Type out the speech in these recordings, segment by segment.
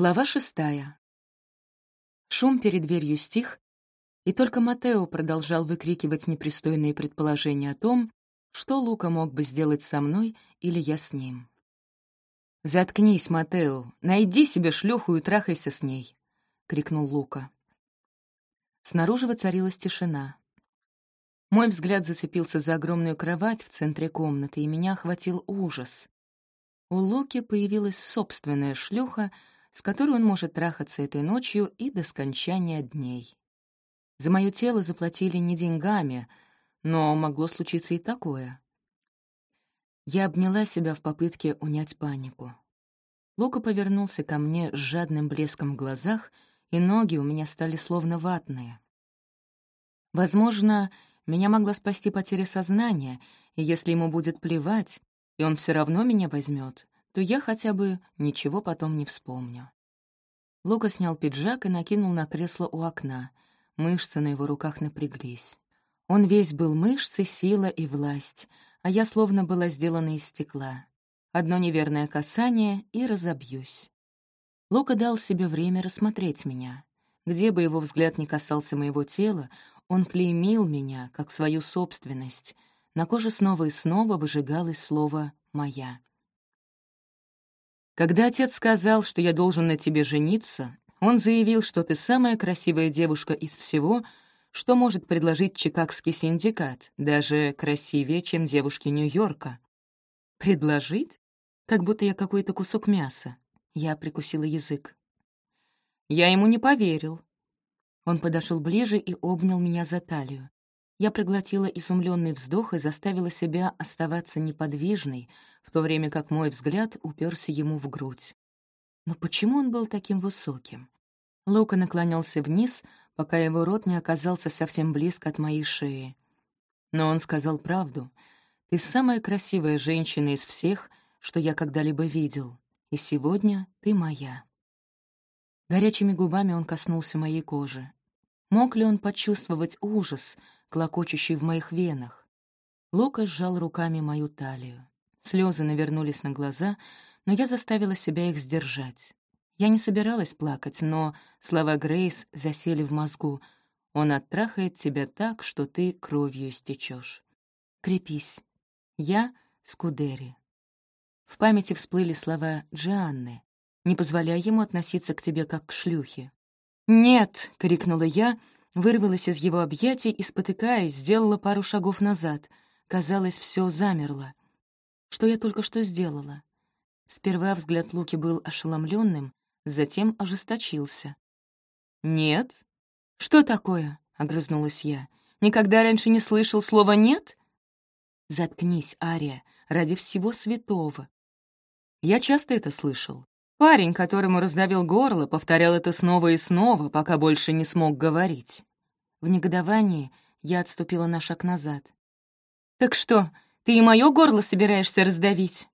Глава шестая. Шум перед дверью стих, и только Матео продолжал выкрикивать непристойные предположения о том, что Лука мог бы сделать со мной или я с ним. «Заткнись, Матео, найди себе шлюху и трахайся с ней», — крикнул Лука. Снаружи воцарилась тишина. Мой взгляд зацепился за огромную кровать в центре комнаты, и меня охватил ужас. У Луки появилась собственная шлюха — с которой он может трахаться этой ночью и до скончания дней. За мое тело заплатили не деньгами, но могло случиться и такое. Я обняла себя в попытке унять панику. Лука повернулся ко мне с жадным блеском в глазах, и ноги у меня стали словно ватные. Возможно, меня могла спасти потеря сознания, и если ему будет плевать, и он все равно меня возьмет, то я хотя бы ничего потом не вспомню. Лука снял пиджак и накинул на кресло у окна. Мышцы на его руках напряглись. Он весь был мышцы, сила и власть, а я словно была сделана из стекла. Одно неверное касание — и разобьюсь. Лука дал себе время рассмотреть меня. Где бы его взгляд ни касался моего тела, он клеймил меня, как свою собственность. На коже снова и снова выжигалось слово «моя». Когда отец сказал, что я должен на тебе жениться, он заявил, что ты самая красивая девушка из всего, что может предложить Чикагский синдикат, даже красивее, чем девушки Нью-Йорка. Предложить? Как будто я какой-то кусок мяса. Я прикусила язык. Я ему не поверил. Он подошел ближе и обнял меня за талию. Я проглотила изумленный вздох и заставила себя оставаться неподвижной, в то время как мой взгляд уперся ему в грудь. Но почему он был таким высоким? Лука наклонялся вниз, пока его рот не оказался совсем близко от моей шеи. Но он сказал правду. «Ты самая красивая женщина из всех, что я когда-либо видел, и сегодня ты моя». Горячими губами он коснулся моей кожи. Мог ли он почувствовать ужас, клокочущий в моих венах? Лука сжал руками мою талию. Слезы навернулись на глаза, но я заставила себя их сдержать. Я не собиралась плакать, но слова Грейс засели в мозгу. «Он оттрахает тебя так, что ты кровью истечешь. Крепись. Я — Скудери». В памяти всплыли слова Джианны. «Не позволяй ему относиться к тебе как к шлюхе. «Нет!» — крикнула я, вырвалась из его объятий и, спотыкаясь, сделала пару шагов назад. Казалось, все замерло. Что я только что сделала? Сперва взгляд Луки был ошеломленным, затем ожесточился. «Нет?» «Что такое?» — огрызнулась я. «Никогда раньше не слышал слова «нет»?» «Заткнись, Ария, ради всего святого». Я часто это слышал. Парень, которому раздавил горло, повторял это снова и снова, пока больше не смог говорить. В негодовании я отступила на шаг назад. «Так что, ты и мое горло собираешься раздавить?»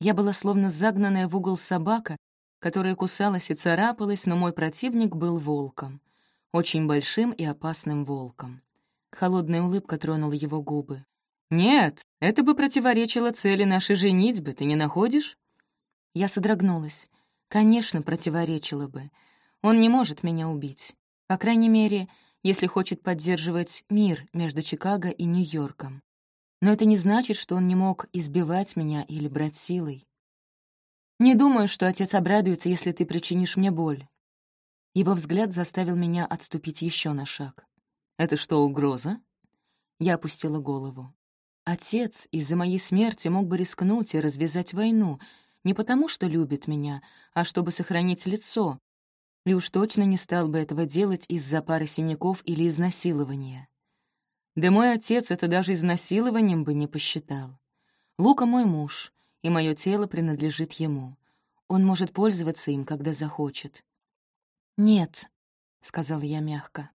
Я была словно загнанная в угол собака, которая кусалась и царапалась, но мой противник был волком. Очень большим и опасным волком. Холодная улыбка тронула его губы. «Нет, это бы противоречило цели нашей женитьбы, ты не находишь?» Я содрогнулась. Конечно, противоречила бы. Он не может меня убить. По крайней мере, если хочет поддерживать мир между Чикаго и Нью-Йорком. Но это не значит, что он не мог избивать меня или брать силой. Не думаю, что отец обрадуется, если ты причинишь мне боль. Его взгляд заставил меня отступить еще на шаг. «Это что, угроза?» Я опустила голову. Отец из-за моей смерти мог бы рискнуть и развязать войну, не потому, что любит меня, а чтобы сохранить лицо. И уж точно не стал бы этого делать из-за пары синяков или изнасилования. Да мой отец это даже изнасилованием бы не посчитал. Лука мой муж, и мое тело принадлежит ему. Он может пользоваться им, когда захочет. «Нет», — сказала я мягко.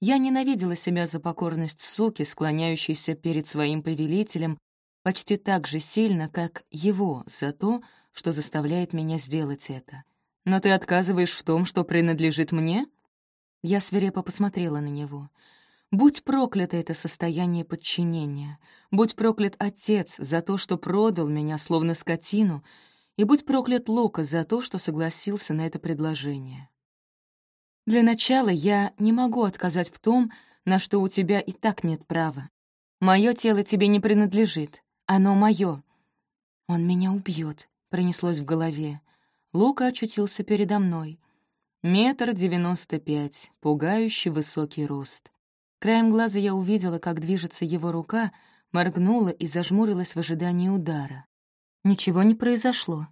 Я ненавидела себя за покорность суки, склоняющейся перед своим повелителем почти так же сильно, как его, за то, что заставляет меня сделать это. Но ты отказываешь в том, что принадлежит мне? Я свирепо посмотрела на него. Будь проклято это состояние подчинения. Будь проклят отец за то, что продал меня, словно скотину, И будь проклят Лука за то, что согласился на это предложение. Для начала я не могу отказать в том, на что у тебя и так нет права. Мое тело тебе не принадлежит, оно мое. Он меня убьет, пронеслось в голове. Лука очутился передо мной. Метр девяносто пять, пугающий высокий рост. Краем глаза я увидела, как движется его рука, моргнула и зажмурилась в ожидании удара. Ничего не произошло.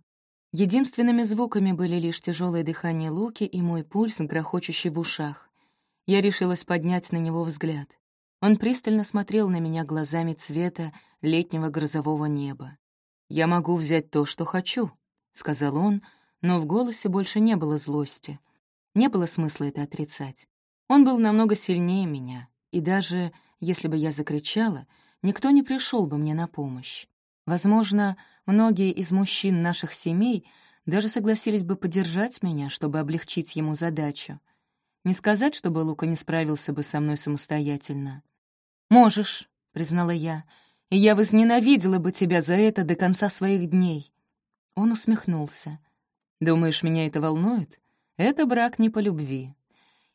Единственными звуками были лишь тяжелое дыхание Луки и мой пульс, грохочущий в ушах. Я решилась поднять на него взгляд. Он пристально смотрел на меня глазами цвета летнего грозового неба. «Я могу взять то, что хочу», — сказал он, но в голосе больше не было злости. Не было смысла это отрицать. Он был намного сильнее меня, и даже если бы я закричала, никто не пришел бы мне на помощь. Возможно, многие из мужчин наших семей даже согласились бы поддержать меня, чтобы облегчить ему задачу. Не сказать, чтобы Лука не справился бы со мной самостоятельно. «Можешь», — признала я, — «и я возненавидела бы тебя за это до конца своих дней». Он усмехнулся. «Думаешь, меня это волнует? Это брак не по любви.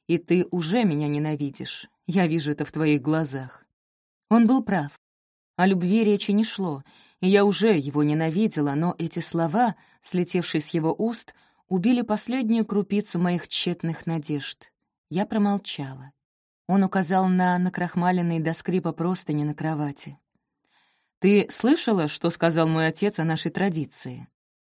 И ты уже меня ненавидишь. Я вижу это в твоих глазах». Он был прав. О любви речи не шло, я уже его ненавидела, но эти слова, слетевшие с его уст, убили последнюю крупицу моих тщетных надежд. Я промолчала. Он указал на накрахмаленные до скрипа простыни на кровати. «Ты слышала, что сказал мой отец о нашей традиции?»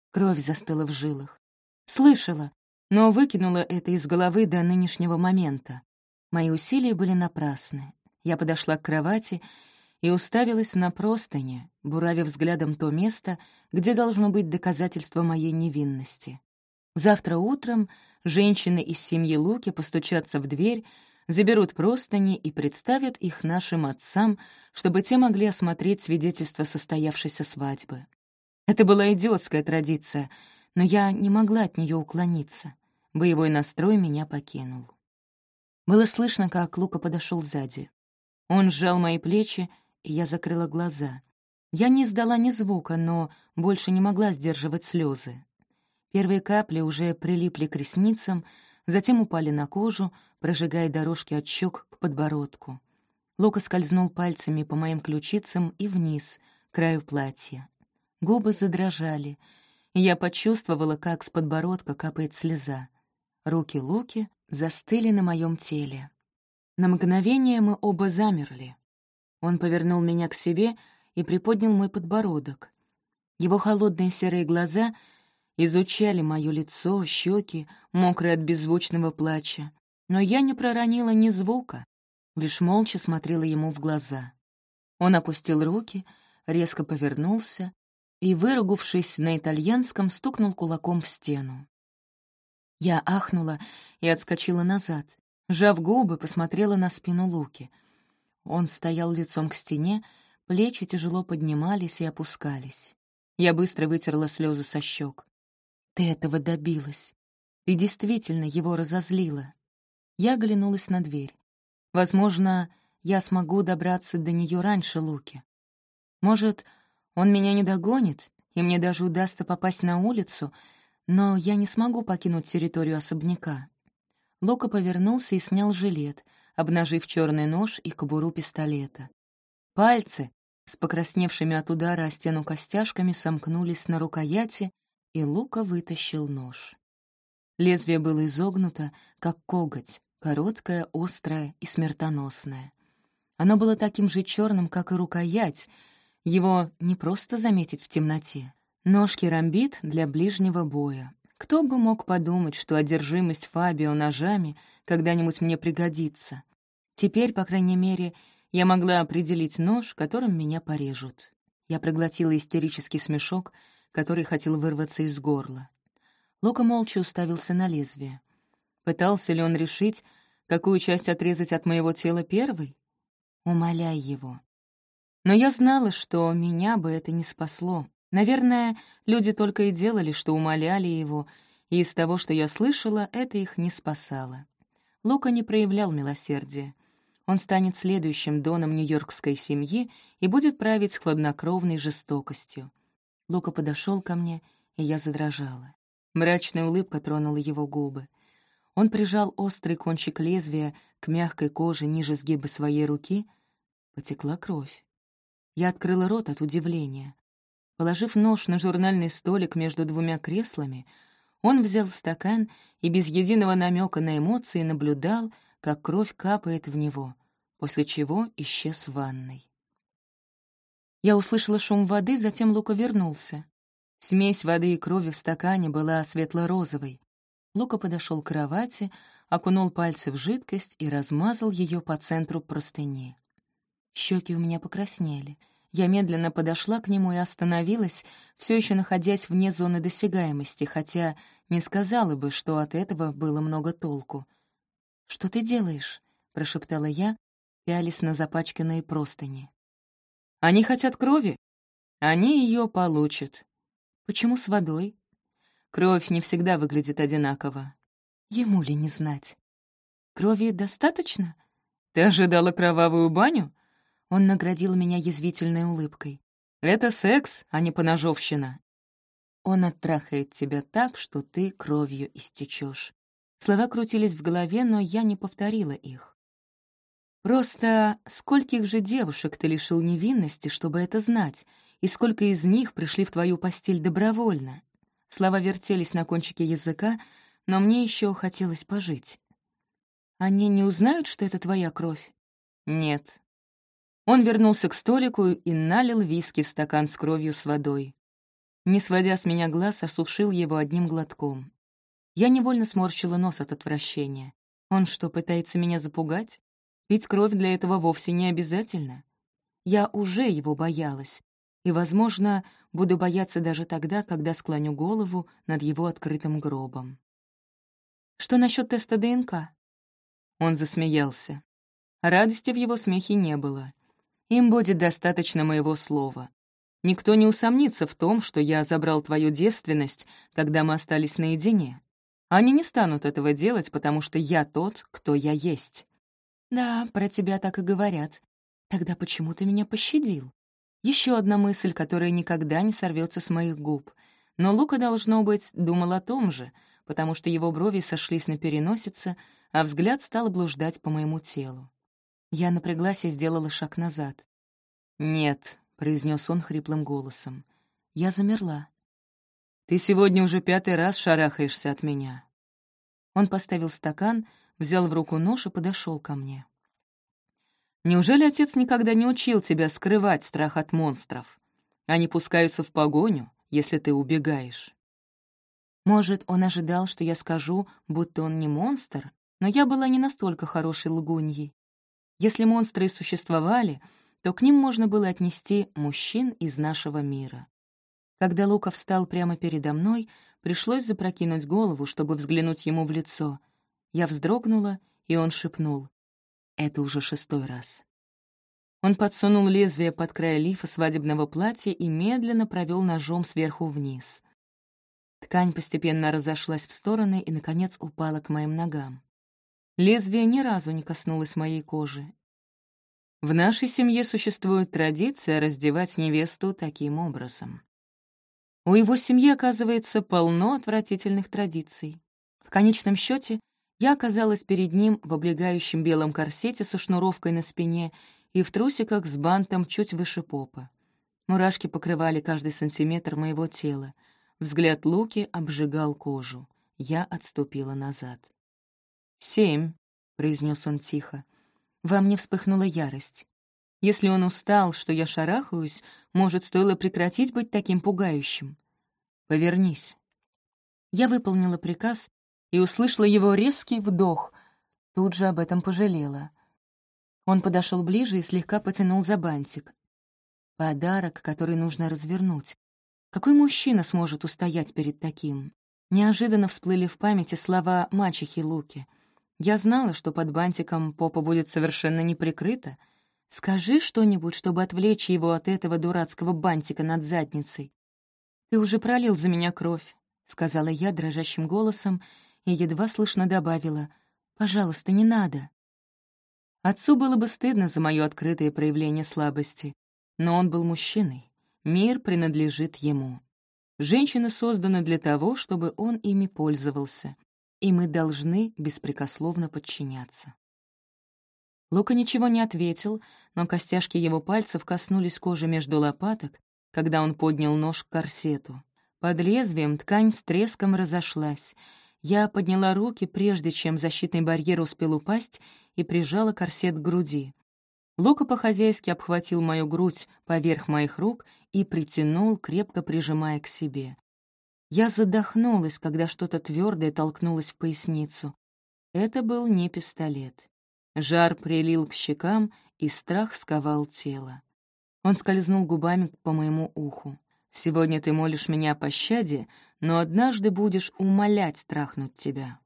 Кровь застыла в жилах. «Слышала, но выкинула это из головы до нынешнего момента. Мои усилия были напрасны. Я подошла к кровати и уставилась на простыни, буравя взглядом то место, где должно быть доказательство моей невинности. Завтра утром женщины из семьи Луки постучатся в дверь, заберут простыни и представят их нашим отцам, чтобы те могли осмотреть свидетельство состоявшейся свадьбы. Это была идиотская традиция, но я не могла от нее уклониться. Боевой настрой меня покинул. Было слышно, как Лука подошел сзади. Он сжал мои плечи и я закрыла глаза. Я не издала ни звука, но больше не могла сдерживать слезы. Первые капли уже прилипли к ресницам, затем упали на кожу, прожигая дорожки от щек к подбородку. Лока скользнул пальцами по моим ключицам и вниз, к краю платья. Губы задрожали, и я почувствовала, как с подбородка капает слеза. Руки Луки застыли на моем теле. На мгновение мы оба замерли. Он повернул меня к себе и приподнял мой подбородок. Его холодные серые глаза изучали мое лицо, щеки, мокрые от беззвучного плача. Но я не проронила ни звука, лишь молча смотрела ему в глаза. Он опустил руки, резко повернулся и, выругавшись на итальянском, стукнул кулаком в стену. Я ахнула и отскочила назад. Жав губы, посмотрела на спину Луки — он стоял лицом к стене, плечи тяжело поднимались и опускались. Я быстро вытерла слезы со щек. «Ты этого добилась. Ты действительно его разозлила». Я оглянулась на дверь. Возможно, я смогу добраться до нее раньше Луки. Может, он меня не догонит, и мне даже удастся попасть на улицу, но я не смогу покинуть территорию особняка. Лука повернулся и снял жилет — обнажив черный нож и кобуру пистолета. Пальцы с покрасневшими от удара о стену костяшками сомкнулись на рукояти, и Лука вытащил нож. Лезвие было изогнуто, как коготь, короткое, острое и смертоносное. Оно было таким же черным, как и рукоять, его не просто заметить в темноте. Нож керамбит для ближнего боя. Кто бы мог подумать, что одержимость Фабио ножами когда-нибудь мне пригодится. Теперь, по крайней мере, я могла определить нож, которым меня порежут. Я проглотила истерический смешок, который хотел вырваться из горла. Лука молча уставился на лезвие. Пытался ли он решить, какую часть отрезать от моего тела первой? Умоляй его. Но я знала, что меня бы это не спасло. Наверное, люди только и делали, что умоляли его, и из того, что я слышала, это их не спасало. Лука не проявлял милосердия. Он станет следующим доном нью-йоркской семьи и будет править с хладнокровной жестокостью. Лука подошел ко мне, и я задрожала. Мрачная улыбка тронула его губы. Он прижал острый кончик лезвия к мягкой коже ниже сгиба своей руки. Потекла кровь. Я открыла рот от удивления. Положив нож на журнальный столик между двумя креслами, он взял стакан и без единого намека на эмоции наблюдал, как кровь капает в него, после чего исчез в ванной. Я услышала шум воды, затем Лука вернулся. Смесь воды и крови в стакане была светло-розовой. Лука подошел к кровати, окунул пальцы в жидкость и размазал ее по центру простыни. Щеки у меня покраснели. Я медленно подошла к нему и остановилась, все еще находясь вне зоны досягаемости, хотя не сказала бы, что от этого было много толку. «Что ты делаешь?» — прошептала я, пялись на запачканные простыни. «Они хотят крови. Они ее получат». «Почему с водой?» «Кровь не всегда выглядит одинаково». «Ему ли не знать?» «Крови достаточно?» «Ты ожидала кровавую баню?» Он наградил меня язвительной улыбкой. «Это секс, а не поножовщина». Он оттрахает тебя так, что ты кровью истечешь. Слова крутились в голове, но я не повторила их. Просто скольких же девушек ты лишил невинности, чтобы это знать, и сколько из них пришли в твою постель добровольно? Слова вертелись на кончике языка, но мне еще хотелось пожить. Они не узнают, что это твоя кровь? Нет, он вернулся к столику и налил виски в стакан с кровью с водой. Не сводя с меня глаз, осушил его одним глотком. Я невольно сморщила нос от отвращения. Он что, пытается меня запугать? Пить кровь для этого вовсе не обязательно. Я уже его боялась, и, возможно, буду бояться даже тогда, когда склоню голову над его открытым гробом. «Что насчет теста ДНК?» Он засмеялся. Радости в его смехе не было. Им будет достаточно моего слова. Никто не усомнится в том, что я забрал твою девственность, когда мы остались наедине. Они не станут этого делать, потому что я тот, кто я есть. Да, про тебя так и говорят. Тогда почему ты меня пощадил? Еще одна мысль, которая никогда не сорвется с моих губ. Но Лука, должно быть, думал о том же, потому что его брови сошлись на переносице, а взгляд стал блуждать по моему телу. Я напряглась и сделала шаг назад. «Нет», — произнес он хриплым голосом. Я замерла. «Ты сегодня уже пятый раз шарахаешься от меня». Он поставил стакан, взял в руку нож и подошел ко мне. «Неужели отец никогда не учил тебя скрывать страх от монстров? Они пускаются в погоню, если ты убегаешь». Может, он ожидал, что я скажу, будто он не монстр, но я была не настолько хорошей лгуньей. Если монстры существовали, то к ним можно было отнести мужчин из нашего мира. Когда Лука встал прямо передо мной, пришлось запрокинуть голову, чтобы взглянуть ему в лицо. Я вздрогнула, и он шепнул. Это уже шестой раз. Он подсунул лезвие под край лифа свадебного платья и медленно провел ножом сверху вниз. Ткань постепенно разошлась в стороны и, наконец, упала к моим ногам. Лезвие ни разу не коснулось моей кожи. В нашей семье существует традиция раздевать невесту таким образом. У его семьи, оказывается, полно отвратительных традиций. В конечном счете я оказалась перед ним в облегающем белом корсете со шнуровкой на спине и в трусиках с бантом чуть выше попа. Мурашки покрывали каждый сантиметр моего тела. Взгляд Луки обжигал кожу. Я отступила назад. «Семь», — произнес он тихо. Во мне вспыхнула ярость. Если он устал, что я шарахаюсь, может, стоило прекратить быть таким пугающим. «Повернись». Я выполнила приказ и услышала его резкий вдох. Тут же об этом пожалела. Он подошел ближе и слегка потянул за бантик. Подарок, который нужно развернуть. Какой мужчина сможет устоять перед таким? Неожиданно всплыли в памяти слова мачехи Луки — я знала, что под бантиком попа будет совершенно не прикрыта. Скажи что-нибудь, чтобы отвлечь его от этого дурацкого бантика над задницей. «Ты уже пролил за меня кровь», — сказала я дрожащим голосом и едва слышно добавила. «Пожалуйста, не надо». Отцу было бы стыдно за мое открытое проявление слабости, но он был мужчиной. Мир принадлежит ему. Женщины созданы для того, чтобы он ими пользовался, и мы должны беспрекословно подчиняться. Лука ничего не ответил, но костяшки его пальцев коснулись кожи между лопаток, когда он поднял нож к корсету. Под лезвием ткань с треском разошлась. Я подняла руки, прежде чем защитный барьер успел упасть, и прижала корсет к груди. Лука по-хозяйски обхватил мою грудь поверх моих рук и притянул, крепко прижимая к себе. Я задохнулась, когда что-то твердое толкнулось в поясницу. Это был не пистолет. Жар прилил к щекам, и страх сковал тело. Он скользнул губами по моему уху. «Сегодня ты молишь меня о пощаде, но однажды будешь умолять трахнуть тебя».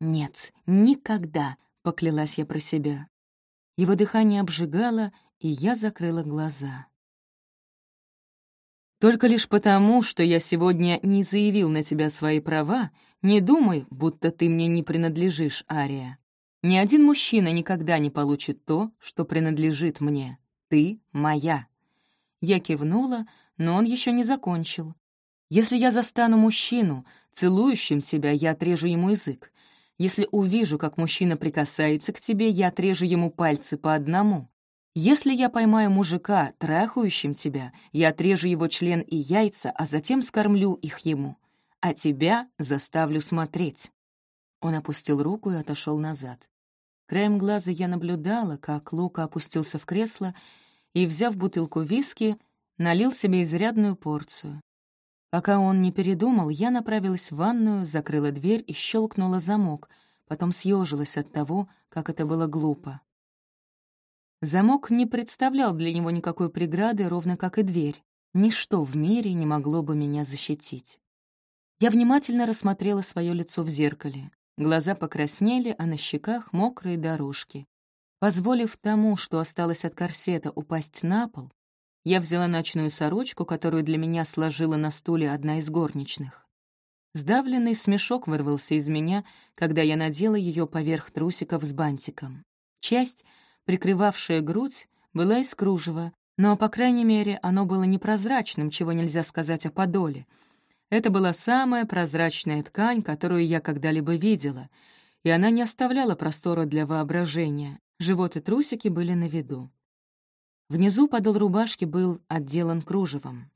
«Нет, никогда», — поклялась я про себя. Его дыхание обжигало, и я закрыла глаза. «Только лишь потому, что я сегодня не заявил на тебя свои права, не думай, будто ты мне не принадлежишь, Ария. Ни один мужчина никогда не получит то, что принадлежит мне. Ты моя». Я кивнула, но он еще не закончил. «Если я застану мужчину, целующим тебя, я отрежу ему язык. Если увижу, как мужчина прикасается к тебе, я отрежу ему пальцы по одному. Если я поймаю мужика, трахающим тебя, я отрежу его член и яйца, а затем скормлю их ему. А тебя заставлю смотреть». Он опустил руку и отошел назад. Краем глаза я наблюдала, как Лука опустился в кресло и, взяв бутылку виски, налил себе изрядную порцию. Пока он не передумал, я направилась в ванную, закрыла дверь и щелкнула замок, потом съежилась от того, как это было глупо. Замок не представлял для него никакой преграды, ровно как и дверь. Ничто в мире не могло бы меня защитить. Я внимательно рассмотрела свое лицо в зеркале. Глаза покраснели, а на щеках мокрые дорожки. Позволив тому, что осталось от корсета, упасть на пол, я взяла ночную сорочку, которую для меня сложила на стуле одна из горничных. Сдавленный смешок вырвался из меня, когда я надела ее поверх трусиков с бантиком. Часть, прикрывавшая грудь, была из кружева, но, по крайней мере, оно было непрозрачным, чего нельзя сказать о подоле — это была самая прозрачная ткань, которую я когда-либо видела, и она не оставляла простора для воображения. Живот и трусики были на виду. Внизу подол рубашки был отделан кружевом.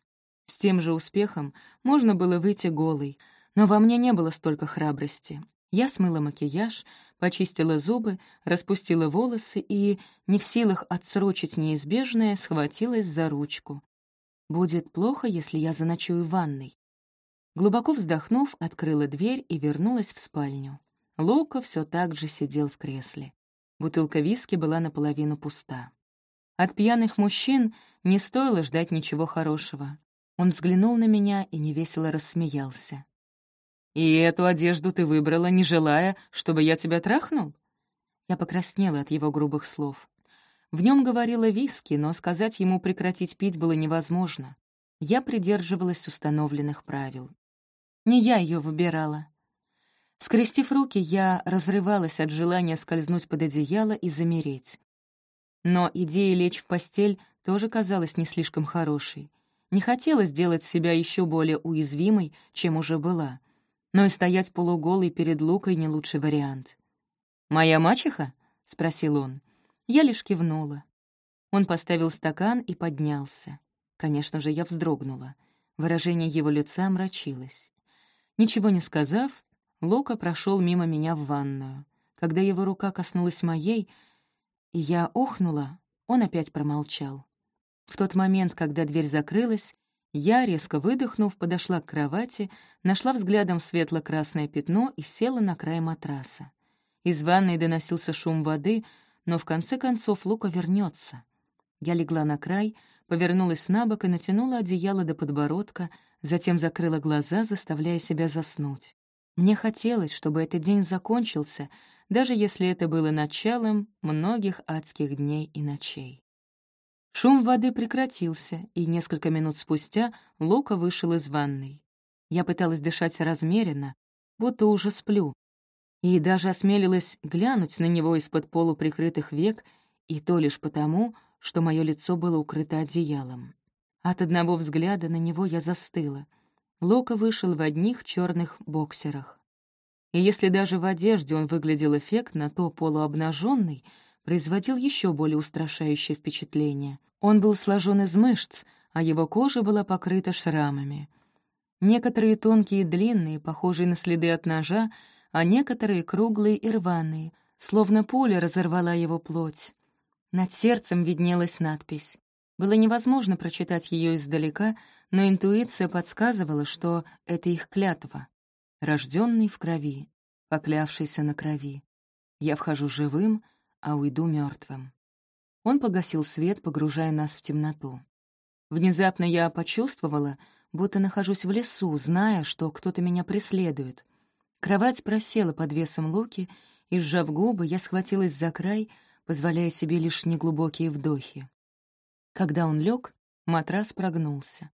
С тем же успехом можно было выйти голой, но во мне не было столько храбрости. Я смыла макияж, почистила зубы, распустила волосы и, не в силах отсрочить неизбежное, схватилась за ручку. Будет плохо, если я заночую в ванной. Глубоко вздохнув, открыла дверь и вернулась в спальню. Лука все так же сидел в кресле. Бутылка виски была наполовину пуста. От пьяных мужчин не стоило ждать ничего хорошего. Он взглянул на меня и невесело рассмеялся. «И эту одежду ты выбрала, не желая, чтобы я тебя трахнул?» Я покраснела от его грубых слов. В нем говорила виски, но сказать ему прекратить пить было невозможно. Я придерживалась установленных правил. Не я ее выбирала. Скрестив руки, я разрывалась от желания скользнуть под одеяло и замереть. Но идея лечь в постель тоже казалась не слишком хорошей. Не хотелось сделать себя еще более уязвимой, чем уже была. Но и стоять полуголой перед Лукой — не лучший вариант. «Моя мачеха?» — спросил он. Я лишь кивнула. Он поставил стакан и поднялся. Конечно же, я вздрогнула. Выражение его лица омрачилось. Ничего не сказав, Лука прошел мимо меня в ванную. Когда его рука коснулась моей, я охнула, он опять промолчал. В тот момент, когда дверь закрылась, я, резко выдохнув, подошла к кровати, нашла взглядом светло-красное пятно и села на край матраса. Из ванной доносился шум воды, но в конце концов Лука вернется. Я легла на край, повернулась на бок и натянула одеяло до подбородка, затем закрыла глаза, заставляя себя заснуть. Мне хотелось, чтобы этот день закончился, даже если это было началом многих адских дней и ночей. Шум воды прекратился, и несколько минут спустя Лука вышел из ванной. Я пыталась дышать размеренно, будто уже сплю, и даже осмелилась глянуть на него из-под полуприкрытых век, и то лишь потому, что мое лицо было укрыто одеялом. От одного взгляда на него я застыла. Лока вышел в одних черных боксерах. И если даже в одежде он выглядел эффектно, то полуобнаженный производил еще более устрашающее впечатление. Он был сложен из мышц, а его кожа была покрыта шрамами. Некоторые тонкие и длинные, похожие на следы от ножа, а некоторые круглые и рваные, словно пуля разорвала его плоть. Над сердцем виднелась надпись. Было невозможно прочитать ее издалека, но интуиция подсказывала, что это их клятва. Рожденный в крови, поклявшийся на крови. Я вхожу живым, а уйду мертвым. Он погасил свет, погружая нас в темноту. Внезапно я почувствовала, будто нахожусь в лесу, зная, что кто-то меня преследует. Кровать просела под весом Луки, и, сжав губы, я схватилась за край, позволяя себе лишь неглубокие вдохи. Когда он лег, матрас прогнулся.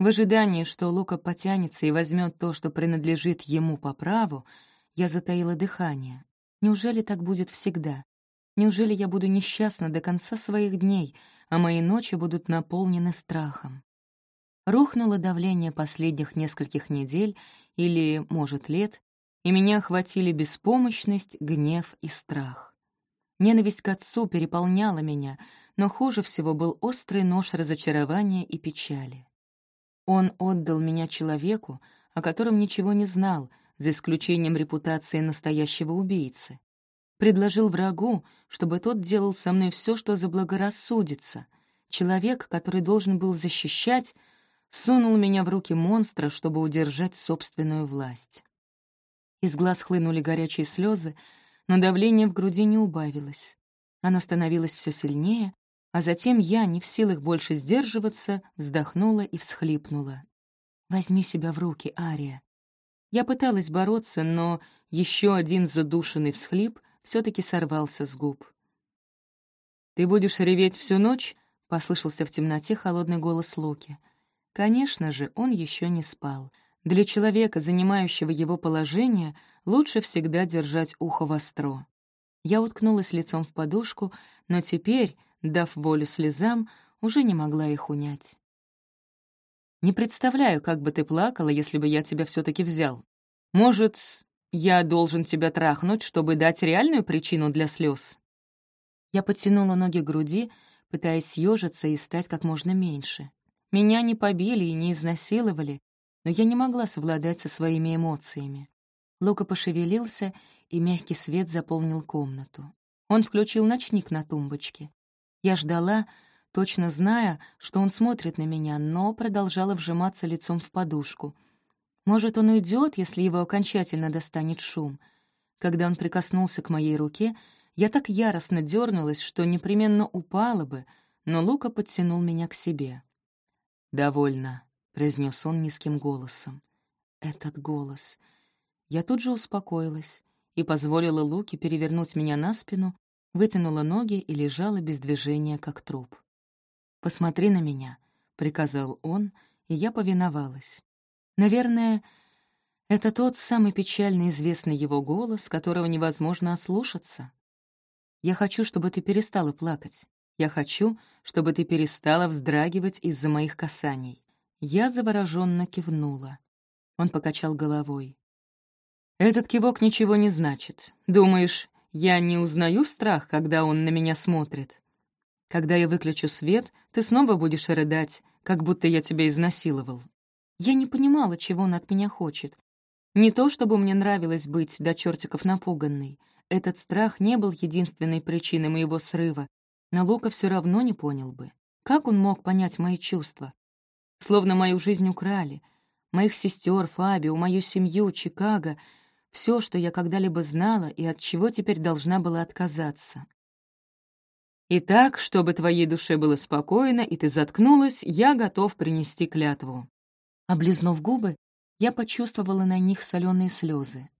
В ожидании, что Лука потянется и возьмет то, что принадлежит ему по праву, я затаила дыхание. Неужели так будет всегда? Неужели я буду несчастна до конца своих дней, а мои ночи будут наполнены страхом? Рухнуло давление последних нескольких недель или, может, лет, и меня охватили беспомощность, гнев и страх. Ненависть к отцу переполняла меня, но хуже всего был острый нож разочарования и печали. Он отдал меня человеку, о котором ничего не знал, за исключением репутации настоящего убийцы. Предложил врагу, чтобы тот делал со мной все, что заблагорассудится. Человек, который должен был защищать, сунул меня в руки монстра, чтобы удержать собственную власть. Из глаз хлынули горячие слезы, но давление в груди не убавилось. Оно становилось все сильнее, а затем я, не в силах больше сдерживаться, вздохнула и всхлипнула. «Возьми себя в руки, Ария». Я пыталась бороться, но еще один задушенный всхлип все таки сорвался с губ. «Ты будешь реветь всю ночь?» — послышался в темноте холодный голос Луки. Конечно же, он еще не спал — для человека, занимающего его положение, лучше всегда держать ухо востро. Я уткнулась лицом в подушку, но теперь, дав волю слезам, уже не могла их унять. «Не представляю, как бы ты плакала, если бы я тебя все таки взял. Может, я должен тебя трахнуть, чтобы дать реальную причину для слез? Я подтянула ноги к груди, пытаясь съежиться и стать как можно меньше. Меня не побили и не изнасиловали, но я не могла совладать со своими эмоциями. Лука пошевелился, и мягкий свет заполнил комнату. Он включил ночник на тумбочке. Я ждала, точно зная, что он смотрит на меня, но продолжала вжиматься лицом в подушку. Может, он уйдет, если его окончательно достанет шум. Когда он прикоснулся к моей руке, я так яростно дернулась, что непременно упала бы, но Лука подтянул меня к себе. «Довольно», произнес он низким голосом. Этот голос. Я тут же успокоилась и позволила Луке перевернуть меня на спину, вытянула ноги и лежала без движения, как труп. «Посмотри на меня», — приказал он, и я повиновалась. Наверное, это тот самый печально известный его голос, которого невозможно ослушаться. «Я хочу, чтобы ты перестала плакать. Я хочу, чтобы ты перестала вздрагивать из-за моих касаний. Я завороженно кивнула. Он покачал головой. «Этот кивок ничего не значит. Думаешь, я не узнаю страх, когда он на меня смотрит? Когда я выключу свет, ты снова будешь рыдать, как будто я тебя изнасиловал». Я не понимала, чего он от меня хочет. Не то, чтобы мне нравилось быть до чертиков напуганной. Этот страх не был единственной причиной моего срыва, но Лука все равно не понял бы. Как он мог понять мои чувства? Словно мою жизнь украли. Моих сестер, Фабио, мою семью, Чикаго — все, что я когда-либо знала и от чего теперь должна была отказаться. Итак, чтобы твоей душе было спокойно, и ты заткнулась, я готов принести клятву. Облизнув губы, я почувствовала на них соленые слезы.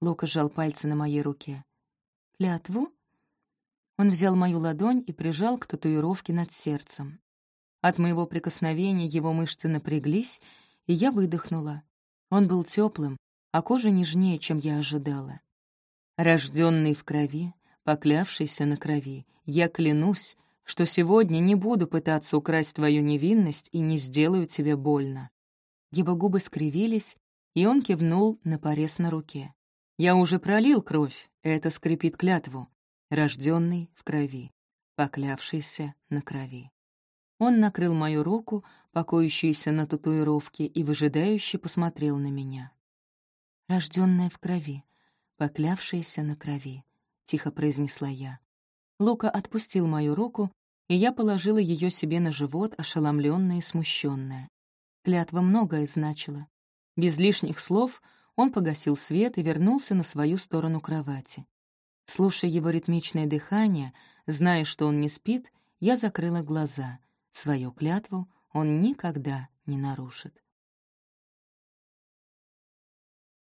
Лука сжал пальцы на моей руке. «Клятву?» Он взял мою ладонь и прижал к татуировке над сердцем. От моего прикосновения его мышцы напряглись, и я выдохнула. Он был теплым, а кожа нежнее, чем я ожидала. Рожденный в крови, поклявшийся на крови, я клянусь, что сегодня не буду пытаться украсть твою невинность и не сделаю тебе больно. Его губы скривились, и он кивнул на порез на руке. «Я уже пролил кровь, это скрипит клятву. Рожденный в крови, поклявшийся на крови». Он накрыл мою руку, покоящуюся на татуировке, и выжидающе посмотрел на меня. «Рожденная в крови, поклявшаяся на крови», — тихо произнесла я. Лука отпустил мою руку, и я положила ее себе на живот, ошеломленная и смущенная. Клятва многое значила. Без лишних слов он погасил свет и вернулся на свою сторону кровати. Слушая его ритмичное дыхание, зная, что он не спит, я закрыла глаза. Свою клятву он никогда не нарушит.